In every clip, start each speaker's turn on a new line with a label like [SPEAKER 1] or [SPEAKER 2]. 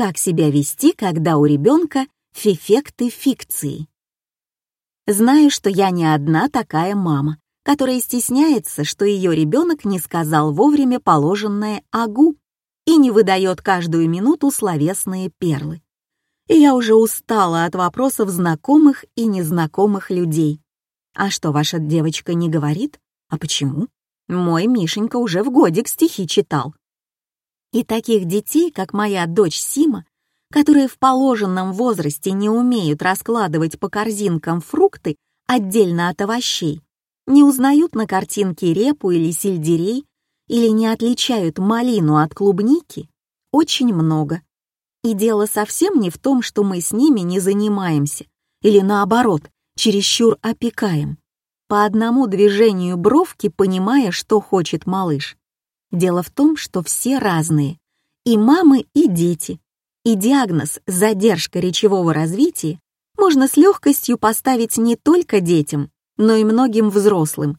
[SPEAKER 1] Как себя вести, когда у ребенка фефекты фикции? Знаю, что я не одна такая мама, которая стесняется, что ее ребенок не сказал вовремя положенное «агу» и не выдает каждую минуту словесные перлы. И я уже устала от вопросов знакомых и незнакомых людей. А что ваша девочка не говорит? А почему? Мой Мишенька уже в годик стихи читал. И таких детей, как моя дочь Сима, которые в положенном возрасте не умеют раскладывать по корзинкам фрукты отдельно от овощей, не узнают на картинке репу или сельдерей или не отличают малину от клубники, очень много. И дело совсем не в том, что мы с ними не занимаемся, или наоборот, чересчур опекаем, по одному движению бровки понимая, что хочет малыш. Дело в том, что все разные, и мамы, и дети, и диагноз «задержка речевого развития» можно с легкостью поставить не только детям, но и многим взрослым.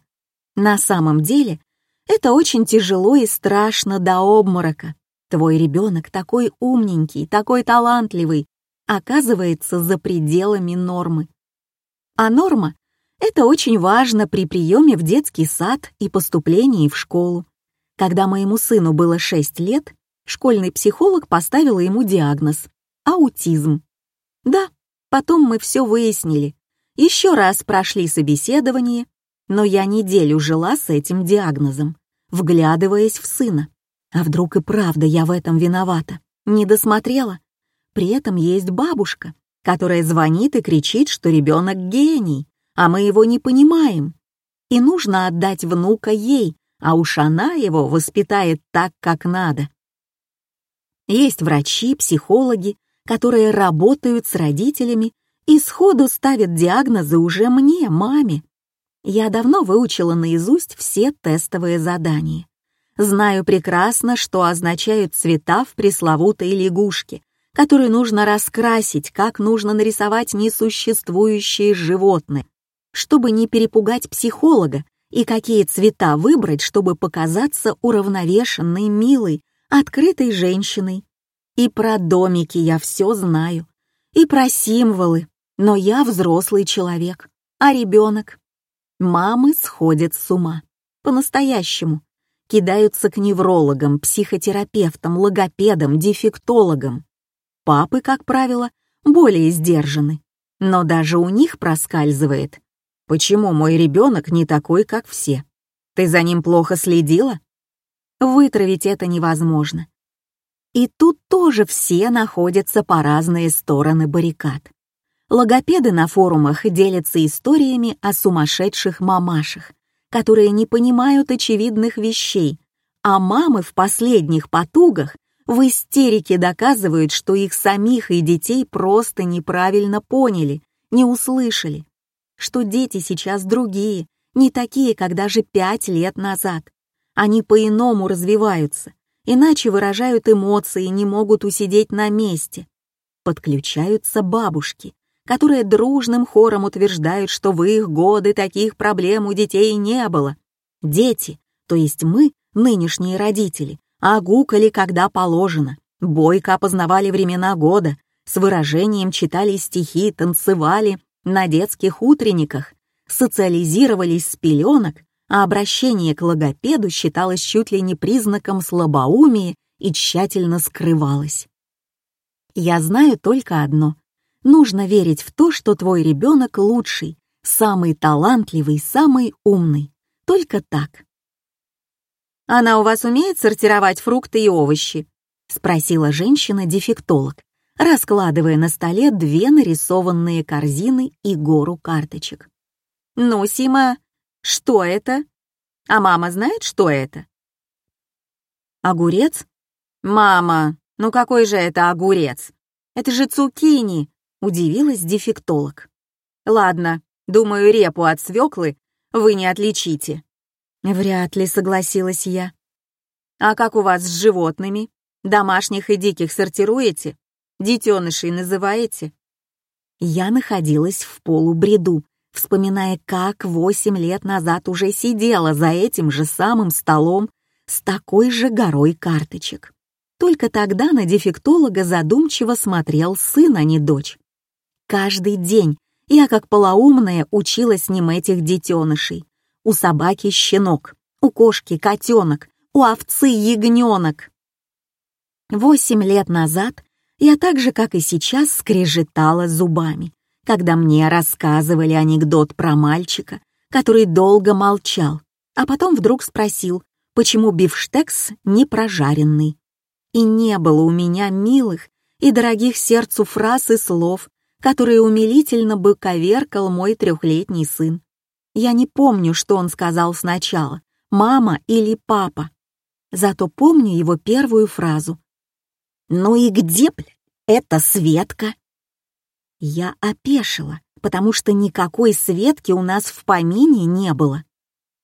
[SPEAKER 1] На самом деле, это очень тяжело и страшно до обморока. Твой ребенок такой умненький, такой талантливый, оказывается за пределами нормы. А норма — это очень важно при приеме в детский сад и поступлении в школу. Когда моему сыну было 6 лет, школьный психолог поставила ему диагноз — аутизм. Да, потом мы все выяснили, еще раз прошли собеседование, но я неделю жила с этим диагнозом, вглядываясь в сына. А вдруг и правда я в этом виновата? Не досмотрела? При этом есть бабушка, которая звонит и кричит, что ребенок гений, а мы его не понимаем. И нужно отдать внука ей, а уж она его воспитает так, как надо. Есть врачи, психологи, которые работают с родителями и сходу ставит диагнозы уже мне, маме. Я давно выучила наизусть все тестовые задания. Знаю прекрасно, что означают цвета в пресловутой лягушке, которую нужно раскрасить, как нужно нарисовать несуществующие животные, чтобы не перепугать психолога, и какие цвета выбрать, чтобы показаться уравновешенной, милой, открытой женщиной. И про домики я все знаю, и про символы, но я взрослый человек, а ребенок. Мамы сходят с ума. По-настоящему. Кидаются к неврологам, психотерапевтам, логопедам, дефектологам. Папы, как правило, более сдержаны. Но даже у них проскальзывает. Почему мой ребенок не такой, как все? Ты за ним плохо следила? Вытравить это невозможно. И тут тоже все находятся по разные стороны баррикад. Логопеды на форумах делятся историями о сумасшедших мамашах, которые не понимают очевидных вещей, а мамы в последних потугах в истерике доказывают, что их самих и детей просто неправильно поняли, не услышали, что дети сейчас другие, не такие, как даже пять лет назад. Они по-иному развиваются, иначе выражают эмоции, не могут усидеть на месте. Подключаются бабушки, которые дружным хором утверждают, что в их годы таких проблем у детей не было. Дети, то есть мы, нынешние родители, огукали когда положено, бойко опознавали времена года, с выражением читали стихи, танцевали на детских утренниках, социализировались с пеленок, а обращение к логопеду считалось чуть ли не признаком слабоумия и тщательно скрывалось. Я знаю только одно. Нужно верить в то, что твой ребенок лучший, самый талантливый, самый умный. Только так. «Она у вас умеет сортировать фрукты и овощи?» — спросила женщина-дефектолог, раскладывая на столе две нарисованные корзины и гору карточек. «Ну, Сима, что это? А мама знает, что это?» «Огурец?» «Мама, ну какой же это огурец? Это же цукини!» Удивилась дефектолог. «Ладно, думаю, репу от свеклы вы не отличите». «Вряд ли», — согласилась я. «А как у вас с животными? Домашних и диких сортируете? Детенышей называете?» Я находилась в полубреду, вспоминая, как восемь лет назад уже сидела за этим же самым столом с такой же горой карточек. Только тогда на дефектолога задумчиво смотрел сын, а не дочь. Каждый день я, как полоумная, учила с ним этих детенышей. У собаки щенок, у кошки котенок, у овцы ягненок. Восемь лет назад я так же, как и сейчас, скрежетала зубами, когда мне рассказывали анекдот про мальчика, который долго молчал, а потом вдруг спросил, почему бифштекс не прожаренный и не было у меня милых и дорогих сердцу фраз и слов, которые умилительно бы коверкал мой трехлетний сын. Я не помню, что он сказал сначала, мама или папа. Зато помню его первую фразу. «Ну и где, бля, эта Светка?» Я опешила, потому что никакой Светки у нас в помине не было.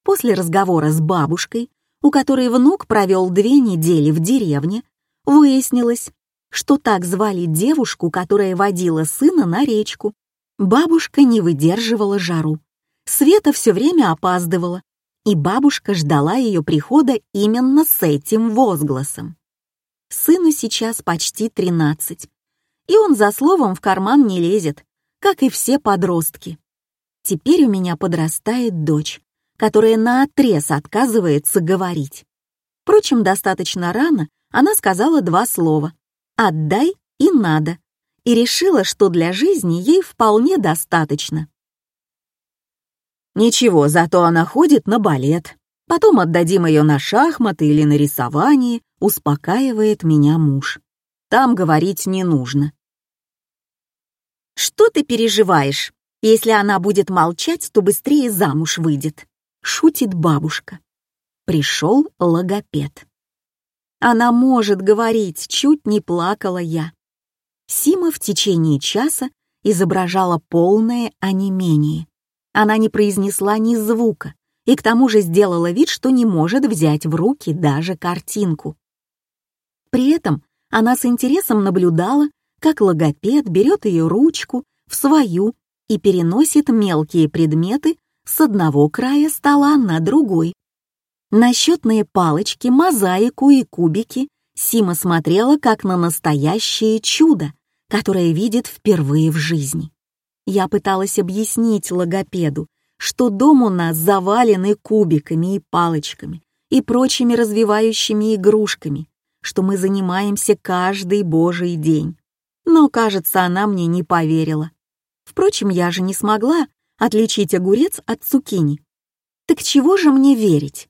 [SPEAKER 1] После разговора с бабушкой, у которой внук провел две недели в деревне, Выяснилось, что так звали девушку, которая водила сына на речку. Бабушка не выдерживала жару. Света все время опаздывала, и бабушка ждала ее прихода именно с этим возгласом. Сыну сейчас почти тринадцать, и он за словом в карман не лезет, как и все подростки. Теперь у меня подрастает дочь, которая наотрез отказывается говорить. Впрочем, достаточно рано, она сказала два слова «отдай» и «надо» и решила, что для жизни ей вполне достаточно. Ничего, зато она ходит на балет. Потом отдадим ее на шахматы или на рисование, успокаивает меня муж. Там говорить не нужно. «Что ты переживаешь? Если она будет молчать, то быстрее замуж выйдет», — шутит бабушка. Пришел логопед. Она может говорить, чуть не плакала я. Сима в течение часа изображала полное онемение. Она не произнесла ни звука и к тому же сделала вид, что не может взять в руки даже картинку. При этом она с интересом наблюдала, как логопед берет ее ручку в свою и переносит мелкие предметы с одного края стола на другой. На счетные палочки, мозаику и кубики Сима смотрела как на настоящее чудо, которое видит впервые в жизни. Я пыталась объяснить логопеду, что дом у нас заваленный кубиками и палочками и прочими развивающими игрушками, что мы занимаемся каждый божий день. Но, кажется, она мне не поверила. Впрочем, я же не смогла отличить огурец от цукини. Так чего же мне верить?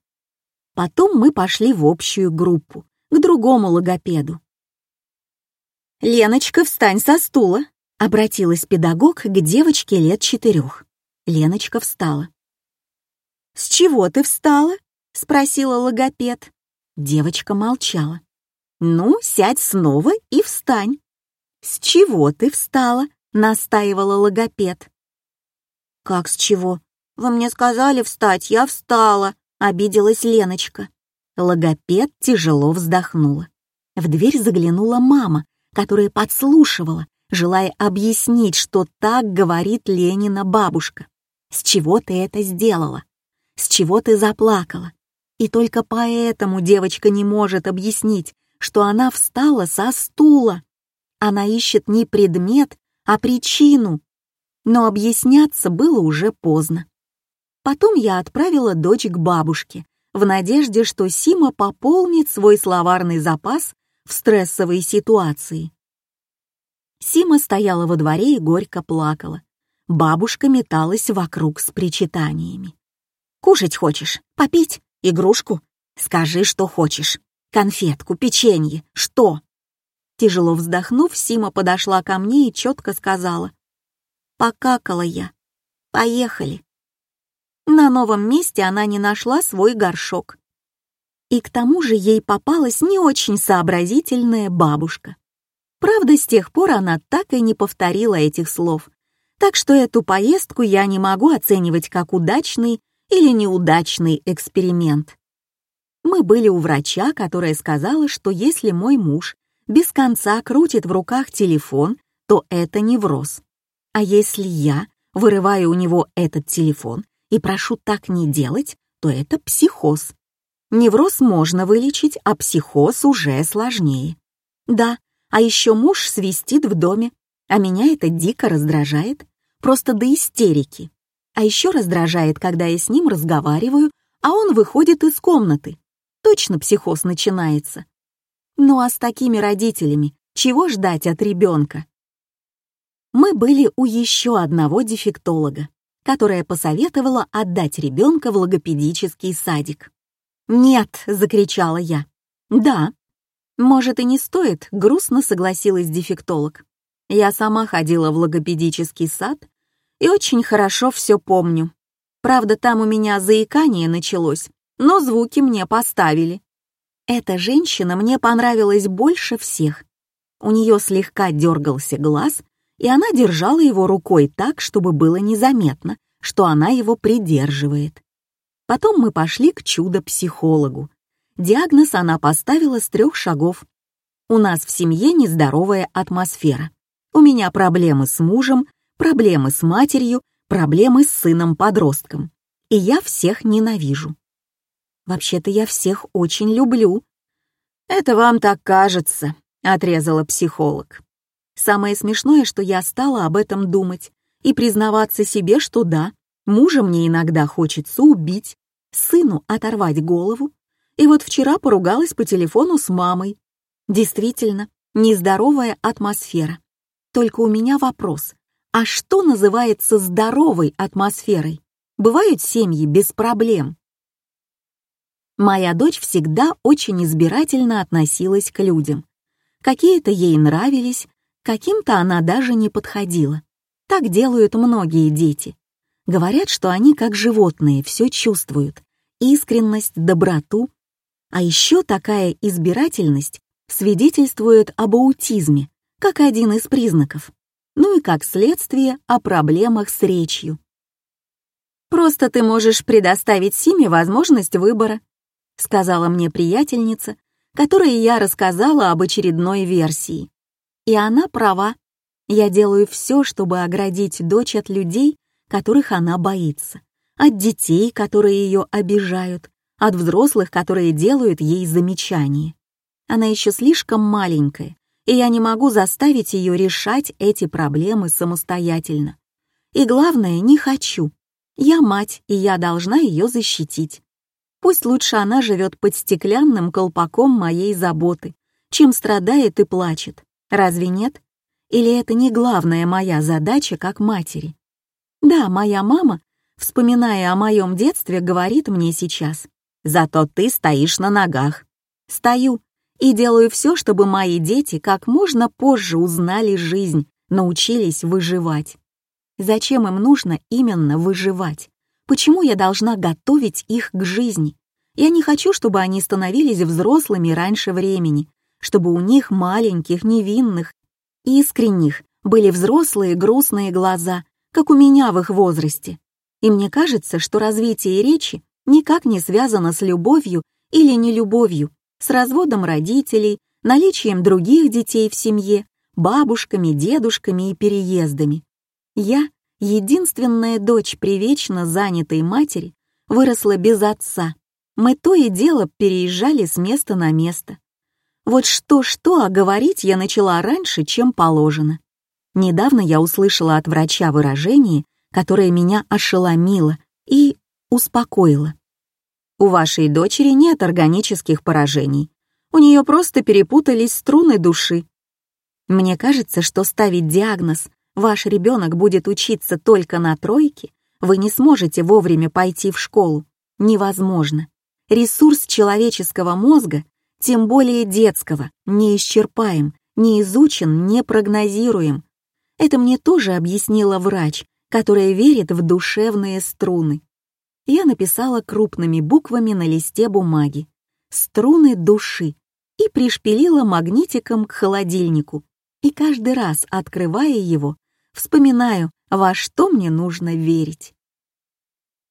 [SPEAKER 1] Потом мы пошли в общую группу, к другому логопеду. «Леночка, встань со стула!» — обратилась педагог к девочке лет четырех. Леночка встала. «С чего ты встала?» — спросила логопед. Девочка молчала. «Ну, сядь снова и встань». «С чего ты встала?» — настаивала логопед. «Как с чего? Вы мне сказали встать, я встала», — обиделась Леночка. Логопед тяжело вздохнула. В дверь заглянула мама, которая подслушивала, желая объяснить, что так говорит Ленина бабушка. «С чего ты это сделала? С чего ты заплакала?» И только поэтому девочка не может объяснить, что она встала со стула. Она ищет не предмет, а причину. Но объясняться было уже поздно. Потом я отправила дочь к бабушке, в надежде, что Сима пополнит свой словарный запас в стрессовой ситуации. Сима стояла во дворе и горько плакала. Бабушка металась вокруг с причитаниями. «Кушать хочешь? Попить? Игрушку? Скажи, что хочешь. Конфетку, печенье, что?» Тяжело вздохнув, Сима подошла ко мне и четко сказала. «Покакала я. Поехали». На новом месте она не нашла свой горшок. И к тому же ей попалась не очень сообразительная бабушка. Правда, с тех пор она так и не повторила этих слов, так что эту поездку я не могу оценивать как удачный или неудачный эксперимент. Мы были у врача, которая сказала, что если мой муж без конца крутит в руках телефон, то это невроз. А если я вырываю у него этот телефон и прошу так не делать, то это психоз. Невроз можно вылечить, а психоз уже сложнее. Да, а еще муж свистит в доме, а меня это дико раздражает, просто до истерики. А еще раздражает, когда я с ним разговариваю, а он выходит из комнаты. Точно психоз начинается. Ну а с такими родителями чего ждать от ребенка? Мы были у еще одного дефектолога, которая посоветовала отдать ребенка в логопедический садик. «Нет!» — закричала я. «Да». «Может, и не стоит», — грустно согласилась дефектолог. «Я сама ходила в логопедический сад и очень хорошо все помню. Правда, там у меня заикание началось, но звуки мне поставили. Эта женщина мне понравилась больше всех. У нее слегка дергался глаз, и она держала его рукой так, чтобы было незаметно, что она его придерживает. Потом мы пошли к чудо-психологу. Диагноз она поставила с трех шагов. У нас в семье нездоровая атмосфера. У меня проблемы с мужем, проблемы с матерью, проблемы с сыном-подростком. И я всех ненавижу. Вообще-то я всех очень люблю. Это вам так кажется, отрезала психолог. Самое смешное, что я стала об этом думать и признаваться себе, что да, мужа мне иногда хочется убить, сыну оторвать голову, и вот вчера поругалась по телефону с мамой. Действительно, нездоровая атмосфера. Только у меня вопрос, а что называется здоровой атмосферой? Бывают семьи без проблем. Моя дочь всегда очень избирательно относилась к людям. Какие-то ей нравились, каким-то она даже не подходила. Так делают многие дети. Говорят, что они как животные все чувствуют. Искренность, доброту. А еще такая избирательность свидетельствует об аутизме, как один из признаков. Ну и как следствие о проблемах с речью. «Просто ты можешь предоставить Симе возможность выбора», сказала мне приятельница, которой я рассказала об очередной версии. И она права. Я делаю все, чтобы оградить дочь от людей, которых она боится, от детей, которые ее обижают, от взрослых, которые делают ей замечания. Она еще слишком маленькая, и я не могу заставить ее решать эти проблемы самостоятельно. И главное, не хочу. Я мать, и я должна ее защитить. Пусть лучше она живет под стеклянным колпаком моей заботы, чем страдает и плачет. Разве нет? Или это не главная моя задача как матери? Да, моя мама, вспоминая о моем детстве, говорит мне сейчас. Зато ты стоишь на ногах. Стою и делаю все, чтобы мои дети как можно позже узнали жизнь, научились выживать. Зачем им нужно именно выживать? Почему я должна готовить их к жизни? Я не хочу, чтобы они становились взрослыми раньше времени, чтобы у них маленьких, невинных, искренних были взрослые грустные глаза, как у меня в их возрасте. И мне кажется, что развитие речи никак не связано с любовью или нелюбовью, с разводом родителей, наличием других детей в семье, бабушками, дедушками и переездами. Я единственная дочь привечно занятой матери, выросла без отца. Мы то и дело переезжали с места на место. Вот что-что, а говорить я начала раньше, чем положено. Недавно я услышала от врача выражение, которое меня ошеломило и успокоило. У вашей дочери нет органических поражений. У нее просто перепутались струны души. Мне кажется, что ставить диагноз ваш ребенок будет учиться только на тройке, вы не сможете вовремя пойти в школу. Невозможно. Ресурс человеческого мозга, тем более детского, не исчерпаем, не изучен, не прогнозируем. Это мне тоже объяснила врач, которая верит в душевные струны. Я написала крупными буквами на листе бумаги «Струны души» и пришпилила магнитиком к холодильнику. И каждый раз, открывая его, Вспоминаю, во что мне нужно верить.